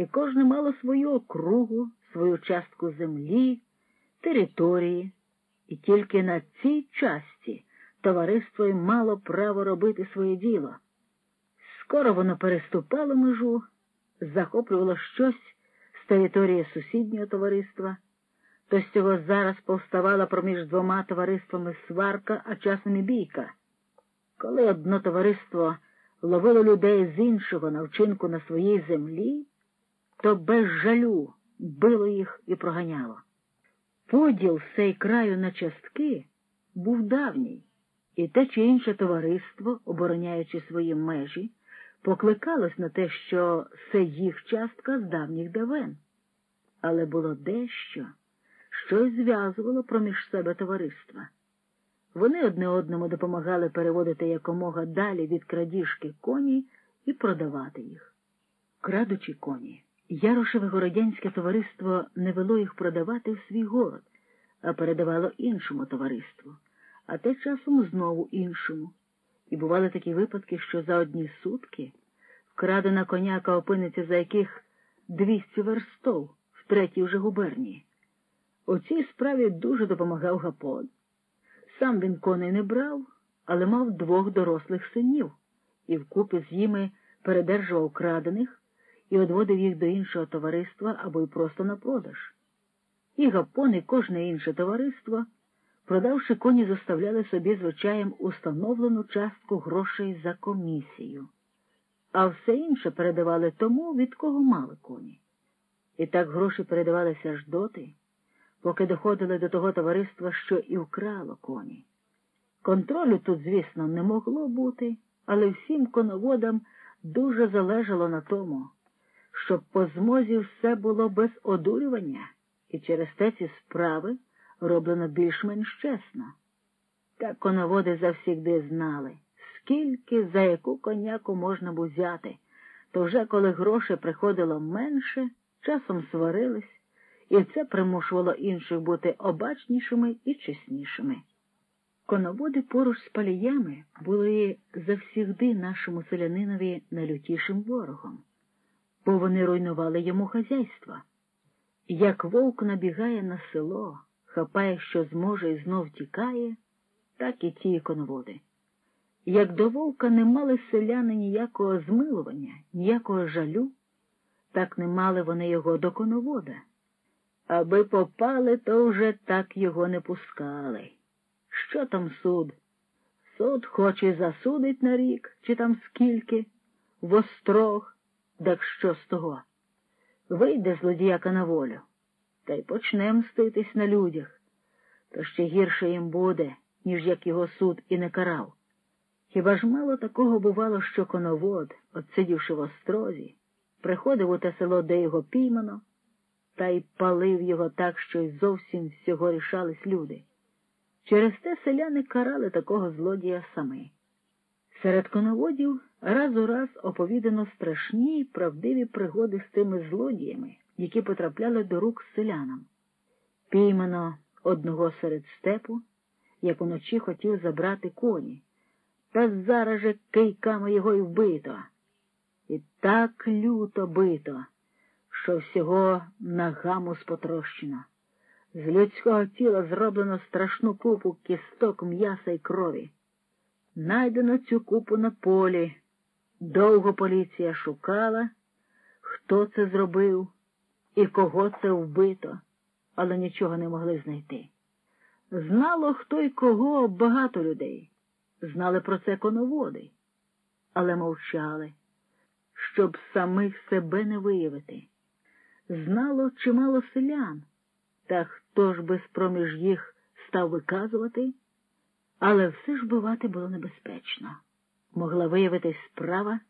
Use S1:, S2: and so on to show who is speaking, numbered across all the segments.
S1: і кожне мало свою округу, свою частку землі, території, і тільки на цій часті товариство й мало право робити своє діло. Скоро воно переступало межу, захоплювало щось з території сусіднього товариства, то з цього зараз повставала проміж двома товариствами сварка, а часом і бійка. Коли одно товариство ловило людей з іншого на вчинку на своїй землі, то без жалю било їх і проганяло. Поділ сей краю на частки був давній, і те чи інше товариство, обороняючи свої межі, покликалось на те, що це їх частка з давніх давен. Але було дещо, що й зв'язувало проміж себе товариства. Вони одне одному допомагали переводити якомога далі від крадіжки коні і продавати їх. Крадучи коні, Ярошеве городянське товариство не вело їх продавати в свій город, а передавало іншому товариству, а те часом знову іншому. І бували такі випадки, що за одні сутки вкрадена коняка опиниться за яких 200 верстов в третій вже губернії. У цій справі дуже допомагав Гапон. Сам він коней не брав, але мав двох дорослих синів і вкупі з ними передержував крадених і одводив їх до іншого товариства або й просто на продаж. І Гапон, і кожне інше товариство, продавши коні, заставляли собі звичаєм установлену частку грошей за комісію, а все інше передавали тому, від кого мали коні. І так гроші передавалися аж доти поки доходили до того товариства, що і вкрало коні. Контролю тут, звісно, не могло бути, але всім коноводам дуже залежало на тому, щоб по змозі все було без одурювання, і через те ці справи роблено більш-менш чесно. Та коноводи завсігди знали, скільки за яку коняку можна б узяти, то вже коли грошей приходило менше, часом сварились і це примушувало інших бути обачнішими і чеснішими. Коноводи поруч з паліями були завсігди нашому селянинові найлютішим ворогом, бо вони руйнували йому хазяйство. Як вовк набігає на село, хапає, що зможе, і знов тікає, так і ті коноводи. Як до вовка не мали селяни ніякого змилування, ніякого жалю, так не мали вони його до коновода. Аби попали, то вже так його не пускали. Що там суд? Суд хоче засудить на рік, чи там скільки, в острог, так що з того? Вийде злодіяка на волю, та й почне мститись на людях, то ще гірше їм буде, ніж як його суд і не карав. Хіба ж мало такого бувало, що коновод, отсидівши в острозі, приходив у те село, де його піймано, та й палив його так, що й зовсім всього рішались люди. Через те селяни карали такого злодія самі. Серед коноводів раз у раз оповідано страшні й правдиві пригоди з тими злодіями, які потрапляли до рук селянам. Піймано одного серед степу, як уночі хотів забрати коні, та зараз же кийками його й вбито. І так люто бито що всього на гаму спотрощено. З людського тіла зроблено страшну купу кісток м'яса й крові. Найдено цю купу на полі. Довго поліція шукала, хто це зробив і кого це вбито, але нічого не могли знайти. Знало, хто й кого багато людей, знали про це коноводи, але мовчали, щоб самих себе не виявити знало чимало селян, та хто ж би спроміж їх став виказувати, але все ж бувати було небезпечно. Могла виявитись справа,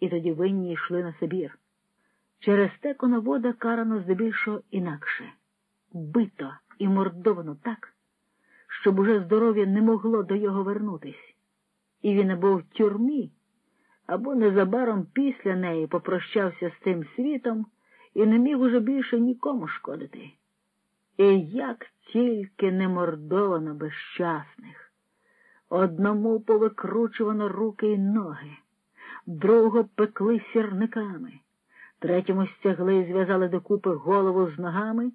S1: і тоді винні йшли на Сибір. Через те коновода карано здебільшого інакше бито і мордовано так, щоб уже здоров'я не могло до його вернутись, і він або в тюрмі, або незабаром після неї попрощався з тим світом і не міг уже більше нікому шкодити. І як тільки не мордовано безщасних, одному повикручувано руки й ноги, другого пекли сірниками, третьому стягли і зв'язали докупи голову з ногами.